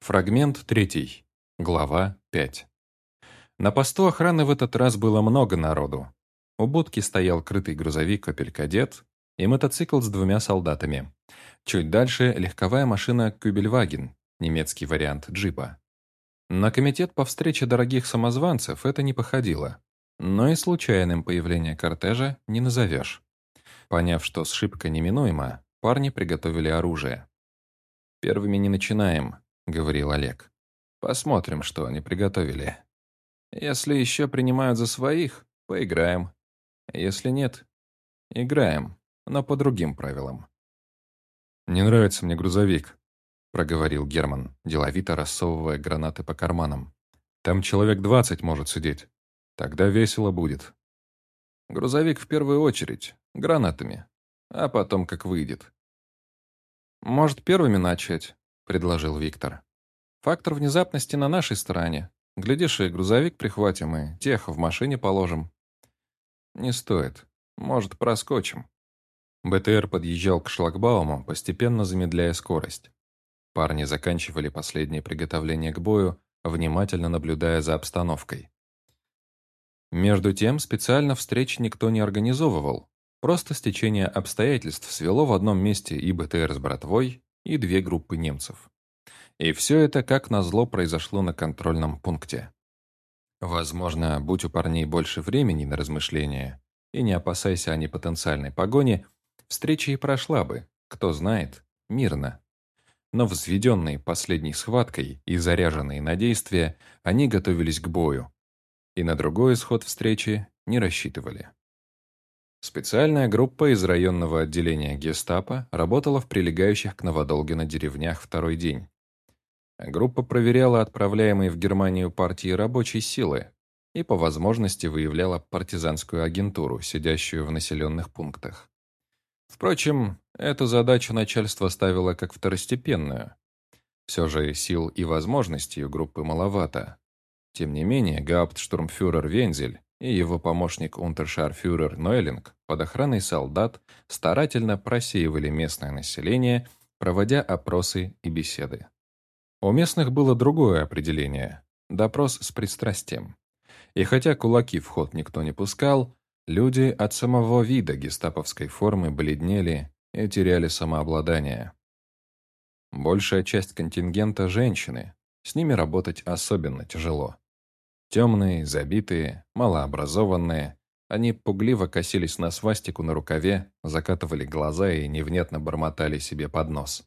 Фрагмент 3. Глава 5. На посту охраны в этот раз было много народу. У будки стоял крытый грузовик «Опель-Кадет» и мотоцикл с двумя солдатами. Чуть дальше – легковая машина «Кюбельваген», немецкий вариант джипа. На комитет по встрече дорогих самозванцев это не походило. Но и случайным появление кортежа не назовешь. Поняв, что сшибка неминуема, парни приготовили оружие. «Первыми не начинаем», — говорил Олег. «Посмотрим, что они приготовили. Если еще принимают за своих, поиграем. Если нет, играем, но по другим правилам». «Не нравится мне грузовик», — проговорил Герман, деловито рассовывая гранаты по карманам. «Там человек двадцать может сидеть. Тогда весело будет». «Грузовик в первую очередь, гранатами, а потом как выйдет». «Может, первыми начать?» Предложил Виктор. «Фактор внезапности на нашей стороне. Глядишь, и грузовик прихватим, и тех в машине положим». «Не стоит. Может, проскочим». БТР подъезжал к шлагбауму, постепенно замедляя скорость. Парни заканчивали последнее приготовление к бою, внимательно наблюдая за обстановкой. Между тем, специально встреч никто не организовывал. Просто стечение обстоятельств свело в одном месте и БТР с братвой, и две группы немцев. И все это, как назло, произошло на контрольном пункте. Возможно, будь у парней больше времени на размышления, и не опасайся они потенциальной погони, встреча и прошла бы, кто знает, мирно. Но взведенные последней схваткой и заряженные на действие, они готовились к бою. И на другой исход встречи не рассчитывали. Специальная группа из районного отделения гестапо работала в прилегающих к Новодолгино деревнях второй день. Группа проверяла отправляемые в Германию партии рабочей силы и по возможности выявляла партизанскую агентуру, сидящую в населенных пунктах. Впрочем, эту задачу начальство ставило как второстепенную. Все же сил и возможностей у группы маловато. Тем не менее, гауптштурмфюрер Вензель и его помощник унтершарфюрер Нойлинг под охраной солдат старательно просеивали местное население, проводя опросы и беседы. У местных было другое определение – допрос с пристрастием. И хотя кулаки в ход никто не пускал, люди от самого вида гестаповской формы бледнели и теряли самообладание. Большая часть контингента – женщины, с ними работать особенно тяжело. Темные, забитые, малообразованные, они пугливо косились на свастику на рукаве, закатывали глаза и невнятно бормотали себе под нос.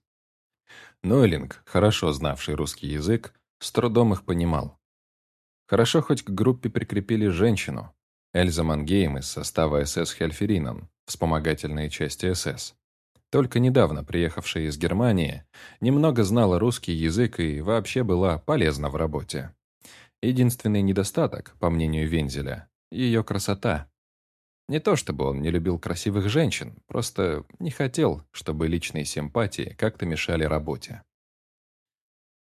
Нойлинг, хорошо знавший русский язык, с трудом их понимал. Хорошо хоть к группе прикрепили женщину, Эльза Мангейм из состава СС Хельферинен, вспомогательные части СС. Только недавно приехавшая из Германии, немного знала русский язык и вообще была полезна в работе. Единственный недостаток, по мнению Вензеля, ее красота. Не то чтобы он не любил красивых женщин, просто не хотел, чтобы личные симпатии как-то мешали работе.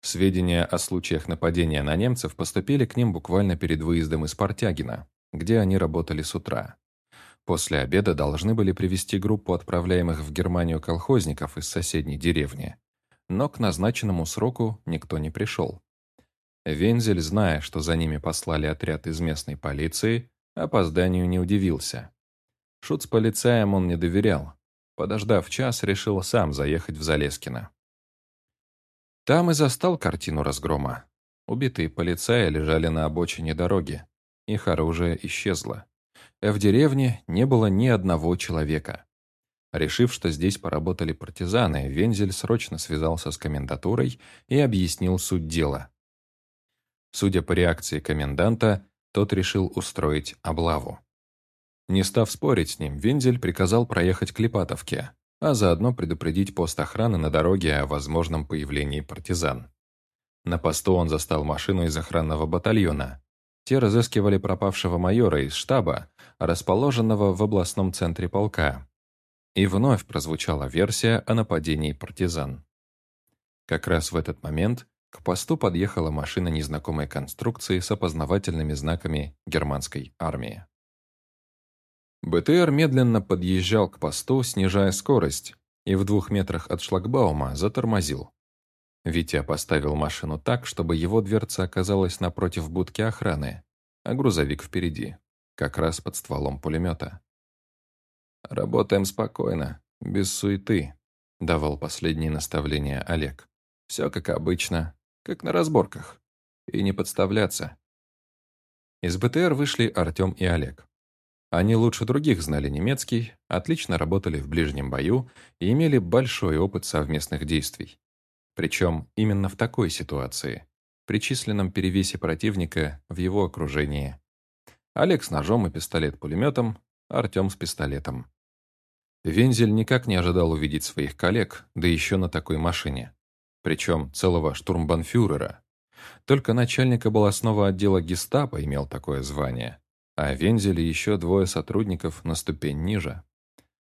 Сведения о случаях нападения на немцев поступили к ним буквально перед выездом из Портягина, где они работали с утра. После обеда должны были привести группу отправляемых в Германию колхозников из соседней деревни. Но к назначенному сроку никто не пришел. Вензель, зная, что за ними послали отряд из местной полиции, опозданию не удивился. Шут с полицаем он не доверял. Подождав час, решил сам заехать в Залескино. Там и застал картину разгрома. Убитые полицаи лежали на обочине дороги. Их оружие исчезло. В деревне не было ни одного человека. Решив, что здесь поработали партизаны, Вензель срочно связался с комендатурой и объяснил суть дела. Судя по реакции коменданта, тот решил устроить облаву. Не став спорить с ним, Вензель приказал проехать к Липатовке, а заодно предупредить пост охраны на дороге о возможном появлении партизан. На посту он застал машину из охранного батальона. Те разыскивали пропавшего майора из штаба, расположенного в областном центре полка. И вновь прозвучала версия о нападении партизан. Как раз в этот момент к посту подъехала машина незнакомой конструкции с опознавательными знаками германской армии. БТР медленно подъезжал к посту, снижая скорость, и в двух метрах от шлагбаума затормозил. Витя поставил машину так, чтобы его дверца оказалась напротив будки охраны, а грузовик впереди, как раз под стволом пулемета. «Работаем спокойно, без суеты», — давал последние наставления Олег. «Все как обычно, как на разборках. И не подставляться». Из БТР вышли Артем и Олег. Они лучше других знали немецкий, отлично работали в ближнем бою и имели большой опыт совместных действий. Причем именно в такой ситуации, при численном перевесе противника в его окружении. Олег с ножом и пистолет-пулеметом, Артем с пистолетом. Вензель никак не ожидал увидеть своих коллег, да еще на такой машине. Причем целого штурмбанфюрера. Только начальник областного отдела гестапо имел такое звание, а Вензель и еще двое сотрудников на ступень ниже.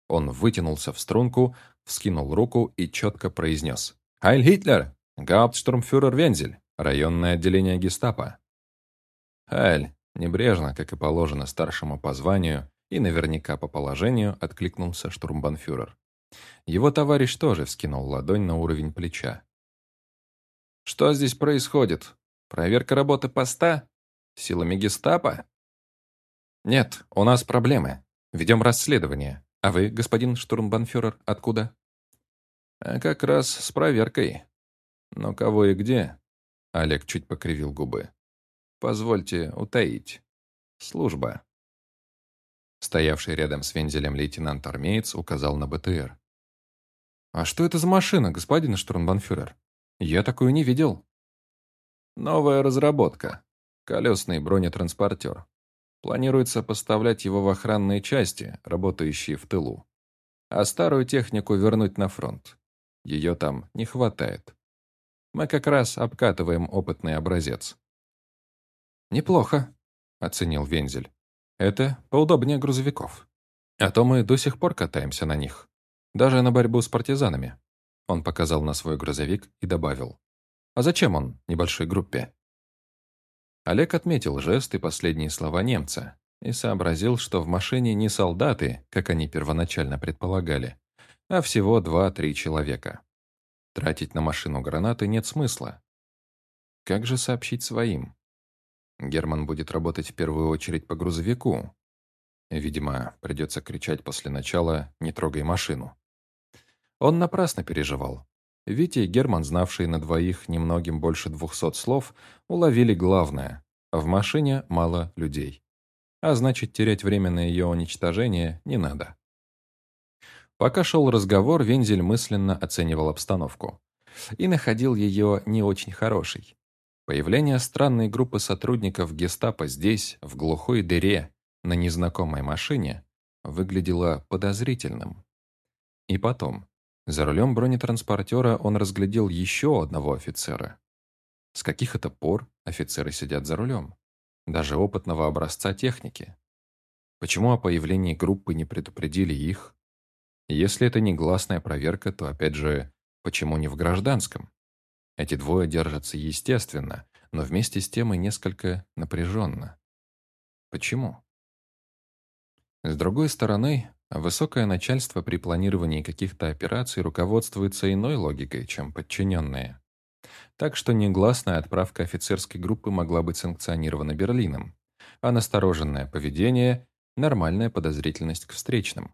Он вытянулся в струнку, вскинул руку и четко произнес «Хайль Гитлер! Гауптштурмфюрер Вензель! Районное отделение гестапо!» «Хайль!» Небрежно, как и положено старшему по званию и наверняка по положению, откликнулся штурмбанфюрер. Его товарищ тоже вскинул ладонь на уровень плеча. «Что здесь происходит? Проверка работы поста? Силами гестапо?» «Нет, у нас проблемы. Ведем расследование. А вы, господин штурмбанфюрер, откуда?» «А как раз с проверкой. Но кого и где?» Олег чуть покривил губы. Позвольте утаить. Служба. Стоявший рядом с вензелем лейтенант-армеец указал на БТР. «А что это за машина, господин штурмбанфюрер? Я такую не видел». «Новая разработка. Колесный бронетранспортер. Планируется поставлять его в охранные части, работающие в тылу. А старую технику вернуть на фронт. Ее там не хватает. Мы как раз обкатываем опытный образец. «Неплохо», — оценил Вензель. «Это поудобнее грузовиков. А то мы до сих пор катаемся на них. Даже на борьбу с партизанами». Он показал на свой грузовик и добавил. «А зачем он небольшой группе?» Олег отметил жест и последние слова немца и сообразил, что в машине не солдаты, как они первоначально предполагали, а всего два-три человека. Тратить на машину гранаты нет смысла. Как же сообщить своим? Герман будет работать в первую очередь по грузовику. Видимо, придется кричать после начала «не трогай машину». Он напрасно переживал. Витя и Герман, знавшие на двоих немногим больше двухсот слов, уловили главное. В машине мало людей. А значит, терять время на ее уничтожение не надо. Пока шел разговор, Вензель мысленно оценивал обстановку. И находил ее не очень хорошей. Появление странной группы сотрудников гестапо здесь, в глухой дыре, на незнакомой машине, выглядело подозрительным. И потом, за рулем бронетранспортера он разглядел еще одного офицера. С каких это пор офицеры сидят за рулем? Даже опытного образца техники. Почему о появлении группы не предупредили их? Если это негласная проверка, то, опять же, почему не в гражданском? Эти двое держатся естественно, но вместе с тем и несколько напряженно. Почему? С другой стороны, высокое начальство при планировании каких-то операций руководствуется иной логикой, чем подчиненные. Так что негласная отправка офицерской группы могла быть санкционирована Берлином, а настороженное поведение – нормальная подозрительность к встречным.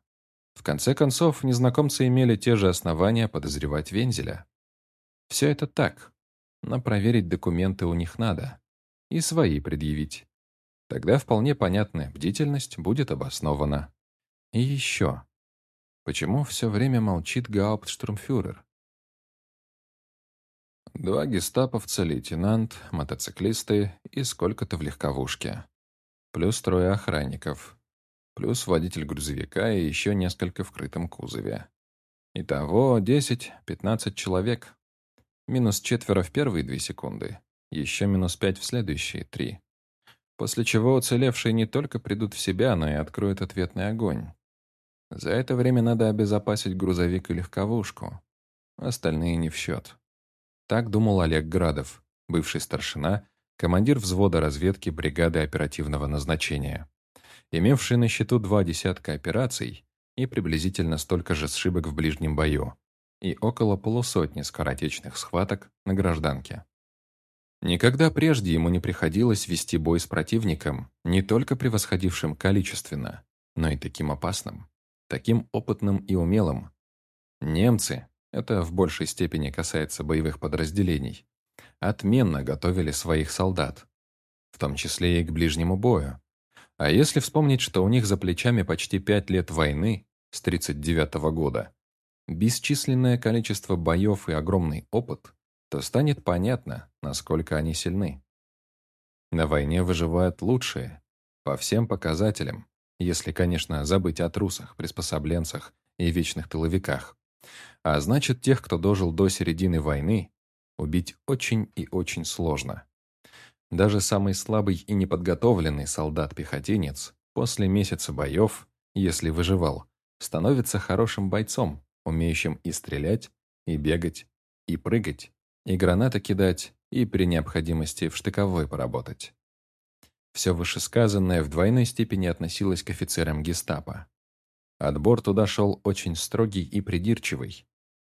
В конце концов, незнакомцы имели те же основания подозревать Вензеля. Все это так, но проверить документы у них надо. И свои предъявить. Тогда вполне понятная бдительность будет обоснована. И еще. Почему все время молчит гауптштурмфюрер? Два гестаповца, лейтенант, мотоциклисты и сколько-то в легковушке. Плюс трое охранников. Плюс водитель грузовика и еще несколько в крытом кузове. Итого 10-15 человек. Минус четверо в первые две секунды, еще минус пять в следующие три. После чего уцелевшие не только придут в себя, но и откроют ответный огонь. За это время надо обезопасить грузовик и легковушку. Остальные не в счет. Так думал Олег Градов, бывший старшина, командир взвода разведки бригады оперативного назначения, имевший на счету два десятка операций и приблизительно столько же сшибок в ближнем бою, и около полусотни скоротечных схваток на гражданке. Никогда прежде ему не приходилось вести бой с противником, не только превосходившим количественно, но и таким опасным, таким опытным и умелым. Немцы, это в большей степени касается боевых подразделений, отменно готовили своих солдат, в том числе и к ближнему бою. А если вспомнить, что у них за плечами почти пять лет войны с 39 -го года, бесчисленное количество боев и огромный опыт, то станет понятно, насколько они сильны. На войне выживают лучшие, по всем показателям, если, конечно, забыть о трусах, приспособленцах и вечных тыловиках. А значит, тех, кто дожил до середины войны, убить очень и очень сложно. Даже самый слабый и неподготовленный солдат-пехотинец после месяца боев, если выживал, становится хорошим бойцом, умеющим и стрелять, и бегать, и прыгать, и гранаты кидать, и при необходимости в штыковой поработать. Все вышесказанное в двойной степени относилось к офицерам гестапо. Отбор туда шел очень строгий и придирчивый.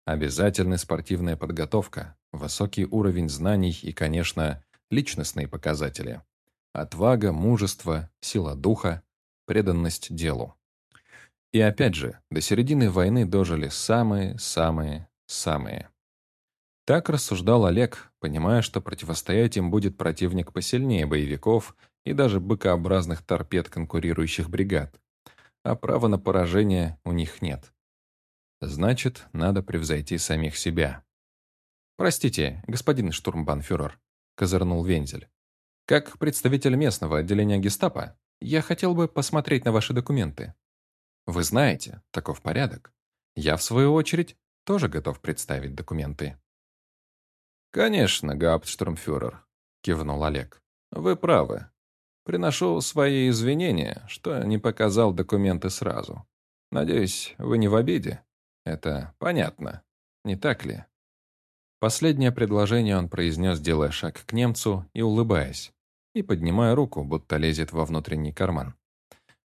Обязательная спортивная подготовка, высокий уровень знаний и, конечно, личностные показатели. Отвага, мужество, сила духа, преданность делу. И опять же, до середины войны дожили самые-самые-самые. Так рассуждал Олег, понимая, что противостоять им будет противник посильнее боевиков и даже быкообразных торпед конкурирующих бригад. А права на поражение у них нет. Значит, надо превзойти самих себя. «Простите, господин штурмбанфюрер», — козырнул Вензель. «Как представитель местного отделения гестапо, я хотел бы посмотреть на ваши документы. Вы знаете, таков порядок. Я, в свою очередь, тоже готов представить документы». «Конечно, гауптштурмфюрер», — кивнул Олег. «Вы правы. Приношу свои извинения, что не показал документы сразу. Надеюсь, вы не в обиде? Это понятно, не так ли?» Последнее предложение он произнес, делая шаг к немцу и улыбаясь, и поднимая руку, будто лезет во внутренний карман.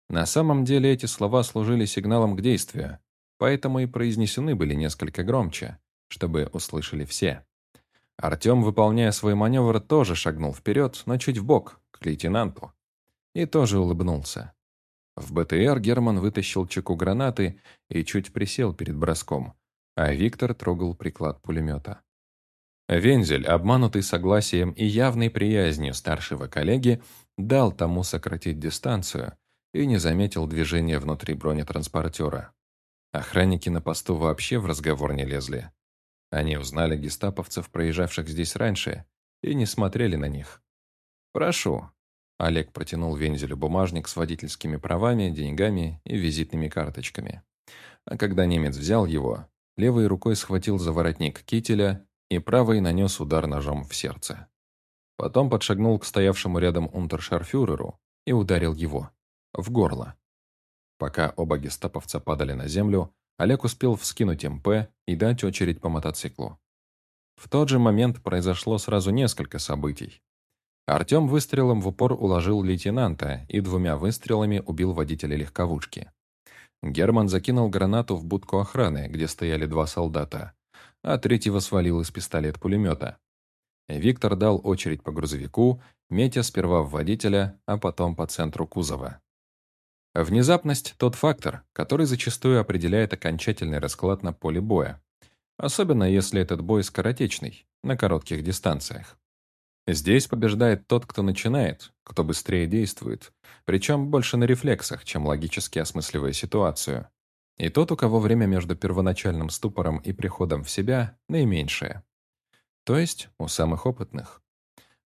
На самом деле эти слова служили сигналом к действию, поэтому и произнесены были несколько громче, чтобы услышали все. Артем, выполняя свой маневр, тоже шагнул вперед, но чуть вбок, к лейтенанту. И тоже улыбнулся. В БТР Герман вытащил чеку гранаты и чуть присел перед броском, а Виктор трогал приклад пулемета. Вензель, обманутый согласием и явной приязнью старшего коллеги, дал тому сократить дистанцию и не заметил движения внутри бронетранспортера. Охранники на посту вообще в разговор не лезли. Они узнали гестаповцев, проезжавших здесь раньше, и не смотрели на них. «Прошу». Олег протянул Вензелю бумажник с водительскими правами, деньгами и визитными карточками. А когда немец взял его, левой рукой схватил за воротник кителя и правой нанес удар ножом в сердце. Потом подшагнул к стоявшему рядом унтершарфюреру и ударил его. В горло. Пока оба гестаповца падали на землю, Олег успел вскинуть МП и дать очередь по мотоциклу. В тот же момент произошло сразу несколько событий. Артем выстрелом в упор уложил лейтенанта и двумя выстрелами убил водителя легковушки. Герман закинул гранату в будку охраны, где стояли два солдата, а третьего свалил из пистолет-пулемета. Виктор дал очередь по грузовику, метя сперва в водителя, а потом по центру кузова. Внезапность – тот фактор, который зачастую определяет окончательный расклад на поле боя. Особенно если этот бой скоротечный, на коротких дистанциях. Здесь побеждает тот, кто начинает, кто быстрее действует, причем больше на рефлексах, чем логически осмысливая ситуацию. И тот, у кого время между первоначальным ступором и приходом в себя наименьшее. То есть у самых опытных.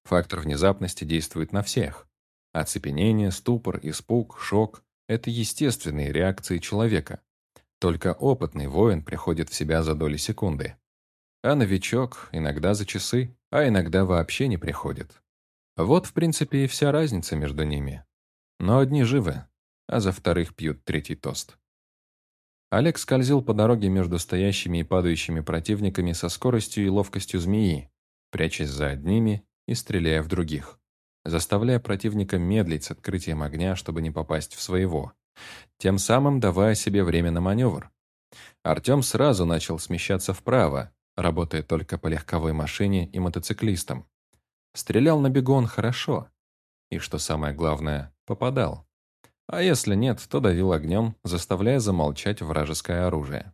Фактор внезапности действует на всех. Оцепенение, ступор, испуг, шок это естественные реакции человека. Только опытный воин приходит в себя за доли секунды. А новичок иногда за часы, а иногда вообще не приходит. Вот, в принципе, и вся разница между ними. Но одни живы, а за вторых пьют третий тост. Олег скользил по дороге между стоящими и падающими противниками со скоростью и ловкостью змеи, прячась за одними и стреляя в других заставляя противника медлить с открытием огня, чтобы не попасть в своего, тем самым давая себе время на маневр. Артем сразу начал смещаться вправо, работая только по легковой машине и мотоциклистам. Стрелял на бегу он хорошо. И, что самое главное, попадал. А если нет, то давил огнем, заставляя замолчать вражеское оружие.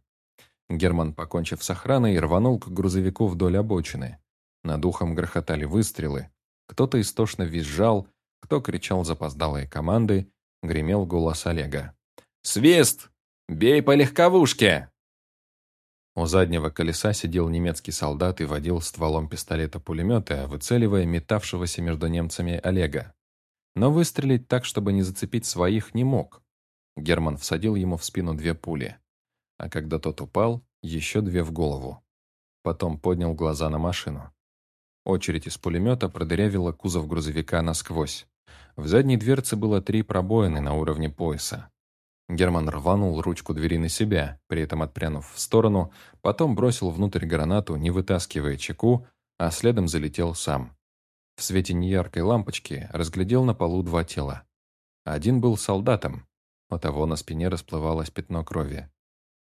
Герман, покончив с охраной, рванул к грузовику вдоль обочины. Над ухом грохотали выстрелы. Кто-то истошно визжал, кто кричал запоздалые команды, гремел голос Олега. «Свист! Бей по легковушке!» У заднего колеса сидел немецкий солдат и водил стволом пистолета-пулемета, выцеливая метавшегося между немцами Олега. Но выстрелить так, чтобы не зацепить своих, не мог. Герман всадил ему в спину две пули. А когда тот упал, еще две в голову. Потом поднял глаза на машину. Очередь из пулемета продырявила кузов грузовика насквозь. В задней дверце было три пробоины на уровне пояса. Герман рванул ручку двери на себя, при этом отпрянув в сторону, потом бросил внутрь гранату, не вытаскивая чеку, а следом залетел сам. В свете неяркой лампочки разглядел на полу два тела. Один был солдатом, у того на спине расплывалось пятно крови.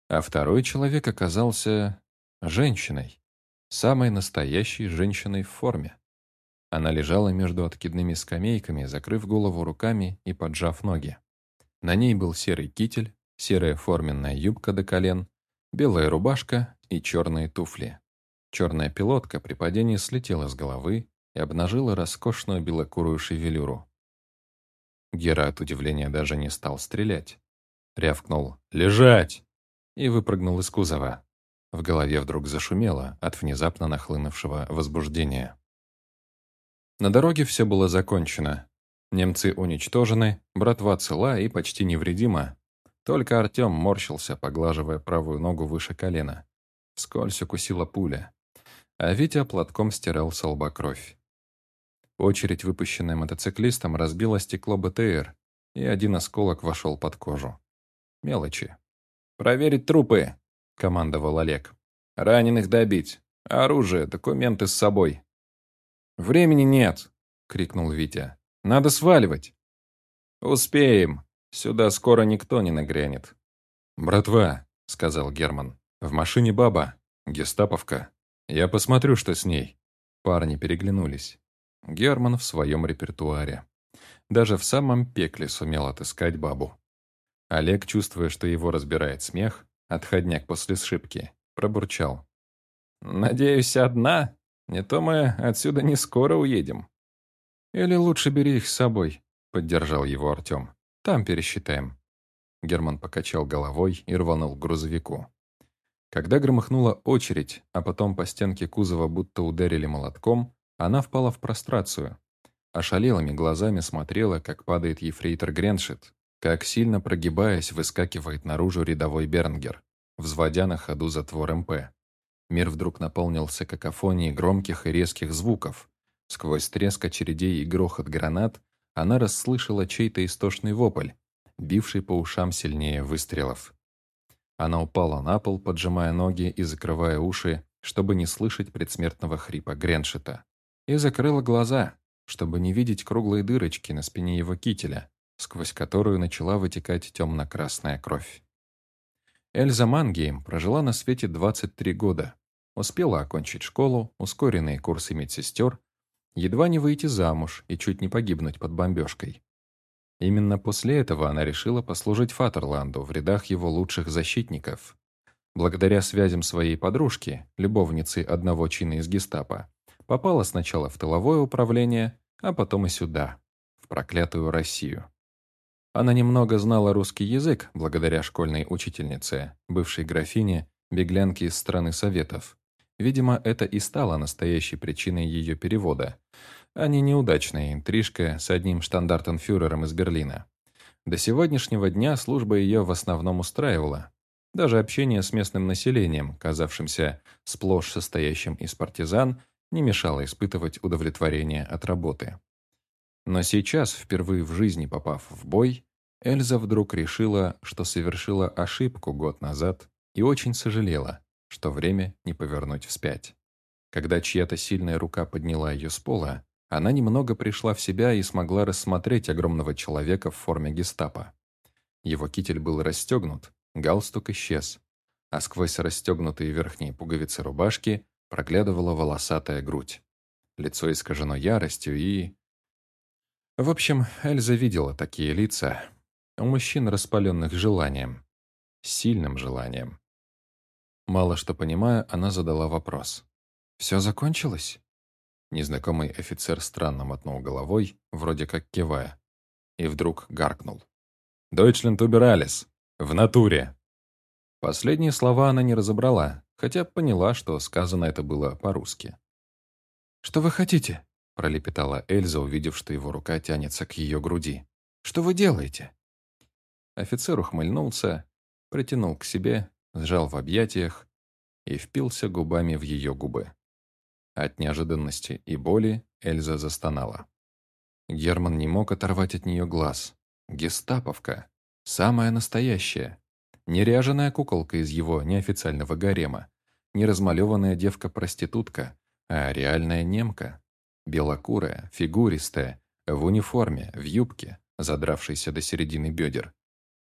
А второй человек оказался женщиной, самой настоящей женщиной в форме. Она лежала между откидными скамейками, закрыв голову руками и поджав ноги. На ней был серый китель, серая форменная юбка до колен, белая рубашка и черные туфли. Черная пилотка при падении слетела с головы и обнажила роскошную белокурую шевелюру. Гера от удивления даже не стал стрелять. Рявкнул «Лежать!» и выпрыгнул из кузова. В голове вдруг зашумело от внезапно нахлынувшего возбуждения. На дороге все было закончено. Немцы уничтожены, братва цела и почти невредима. Только Артем морщился, поглаживая правую ногу выше колена. Вскользь укусила пуля. А Витя платком стирал с лба кровь. Очередь, выпущенная мотоциклистом, разбила стекло БТР, и один осколок вошел под кожу. Мелочи. «Проверить трупы!» — командовал Олег. «Раненых добить. Оружие, документы с собой». «Времени нет!» — крикнул Витя. Надо сваливать». «Успеем. Сюда скоро никто не нагрянет». «Братва», — сказал Герман, — «в машине баба, гестаповка. Я посмотрю, что с ней». Парни переглянулись. Герман в своем репертуаре. Даже в самом пекле сумел отыскать бабу. Олег, чувствуя, что его разбирает смех, отходняк после сшибки, пробурчал. «Надеюсь, одна? Не то мы отсюда не скоро уедем». «Или лучше бери их с собой», — поддержал его Артем. «Там пересчитаем». Герман покачал головой и рванул к грузовику. Когда громыхнула очередь, а потом по стенке кузова будто ударили молотком, она впала в прострацию. Ошалелыми глазами смотрела, как падает ефрейтор Греншит, как сильно прогибаясь выскакивает наружу рядовой Бернгер, взводя на ходу затвор МП. Мир вдруг наполнился какофонией громких и резких звуков, Сквозь треск очередей и грохот гранат она расслышала чей-то истошный вопль, бивший по ушам сильнее выстрелов. Она упала на пол, поджимая ноги и закрывая уши, чтобы не слышать предсмертного хрипа Греншита. И закрыла глаза, чтобы не видеть круглые дырочки на спине его кителя, сквозь которую начала вытекать темно-красная кровь. Эльза Мангейм прожила на свете 23 года. Успела окончить школу, ускоренные курсы медсестер, едва не выйти замуж и чуть не погибнуть под бомбежкой. Именно после этого она решила послужить Фатерланду в рядах его лучших защитников. Благодаря связям своей подружки, любовницы одного чина из гестапо, попала сначала в тыловое управление, а потом и сюда, в проклятую Россию. Она немного знала русский язык благодаря школьной учительнице, бывшей графине, беглянке из страны Советов, Видимо, это и стало настоящей причиной ее перевода, а не неудачная интрижка с одним штандартенфюрером из Берлина. До сегодняшнего дня служба ее в основном устраивала. Даже общение с местным населением, казавшимся сплошь состоящим из партизан, не мешало испытывать удовлетворение от работы. Но сейчас, впервые в жизни попав в бой, Эльза вдруг решила, что совершила ошибку год назад и очень сожалела, что время не повернуть вспять. Когда чья-то сильная рука подняла ее с пола, она немного пришла в себя и смогла рассмотреть огромного человека в форме гестапо. Его китель был расстегнут, галстук исчез. а сквозь расстегнутые верхние пуговицы рубашки проглядывала волосатая грудь. Лицо искажено яростью и... В общем, Эльза видела такие лица у мужчин, распаленных желанием. Сильным желанием. Мало что понимая, она задала вопрос. «Все закончилось?» Незнакомый офицер странно мотнул головой, вроде как кивая, и вдруг гаркнул. «Дойчленд убирались! В натуре!» Последние слова она не разобрала, хотя поняла, что сказано это было по-русски. «Что вы хотите?» — пролепетала Эльза, увидев, что его рука тянется к ее груди. «Что вы делаете?» Офицер ухмыльнулся, притянул к себе, сжал в объятиях и впился губами в ее губы. От неожиданности и боли Эльза застонала. Герман не мог оторвать от нее глаз. Гестаповка. Самая настоящая. Не ряженая куколка из его неофициального гарема, не размалеванная девка-проститутка, а реальная немка. Белокурая, фигуристая, в униформе, в юбке, задравшейся до середины бедер.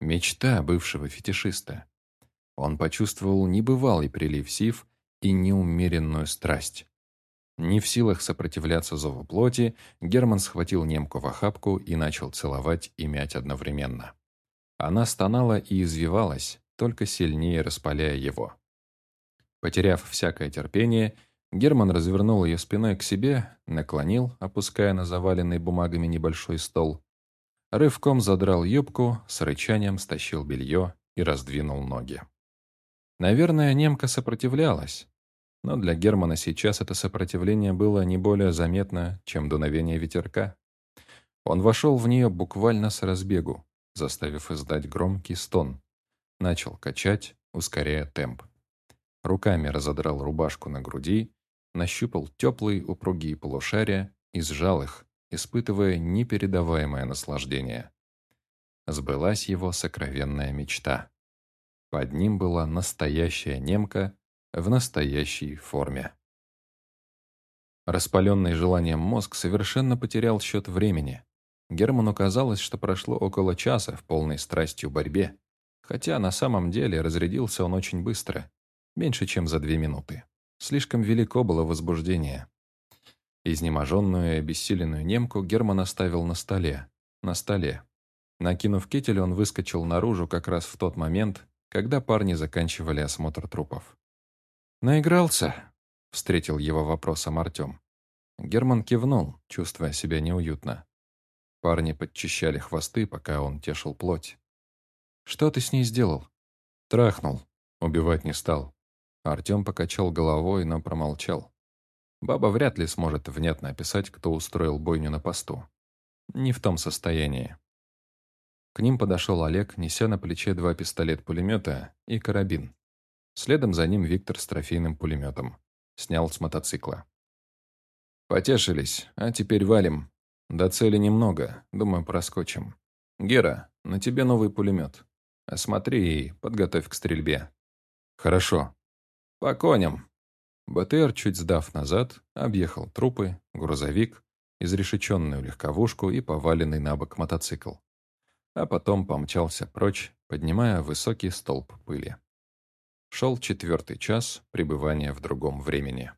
Мечта бывшего фетишиста. Он почувствовал небывалый прилив сив и неумеренную страсть. Не в силах сопротивляться зову плоти, Герман схватил немку в охапку и начал целовать и мять одновременно. Она стонала и извивалась, только сильнее распаляя его. Потеряв всякое терпение, Герман развернул ее спиной к себе, наклонил, опуская на заваленный бумагами небольшой стол. Рывком задрал юбку, с рычанием стащил белье и раздвинул ноги. Наверное, немка сопротивлялась, но для Германа сейчас это сопротивление было не более заметно, чем дуновение ветерка. Он вошел в нее буквально с разбегу, заставив издать громкий стон. Начал качать, ускоряя темп. Руками разодрал рубашку на груди, нащупал теплые упругие полушария и сжал их, испытывая непередаваемое наслаждение. Сбылась его сокровенная мечта. Под ним была настоящая немка в настоящей форме. Распаленный желанием мозг совершенно потерял счет времени. Герману казалось, что прошло около часа в полной страстью борьбе, хотя на самом деле разрядился он очень быстро, меньше чем за две минуты. Слишком велико было возбуждение. Изнеможенную и обессиленную немку Герман оставил на столе. На столе. Накинув китель, он выскочил наружу как раз в тот момент, когда парни заканчивали осмотр трупов. «Наигрался?» — встретил его вопросом Артем. Герман кивнул, чувствуя себя неуютно. Парни подчищали хвосты, пока он тешил плоть. «Что ты с ней сделал?» «Трахнул. Убивать не стал». Артем покачал головой, но промолчал. Баба вряд ли сможет внятно описать, кто устроил бойню на посту. Не в том состоянии. К ним подошел Олег, неся на плече два пистолет-пулемета и карабин. Следом за ним Виктор с трофейным пулеметом. Снял с мотоцикла. «Потешились, а теперь валим. До цели немного, думаю, проскочим. Гера, на тебе новый пулемет. Осмотри и подготовь к стрельбе». «Хорошо». «По коням». БТР, чуть сдав назад, объехал трупы, грузовик, изрешеченную легковушку и поваленный на бок мотоцикл. А потом помчался прочь, поднимая высокий столб пыли. Шел четвертый час пребывания в другом времени.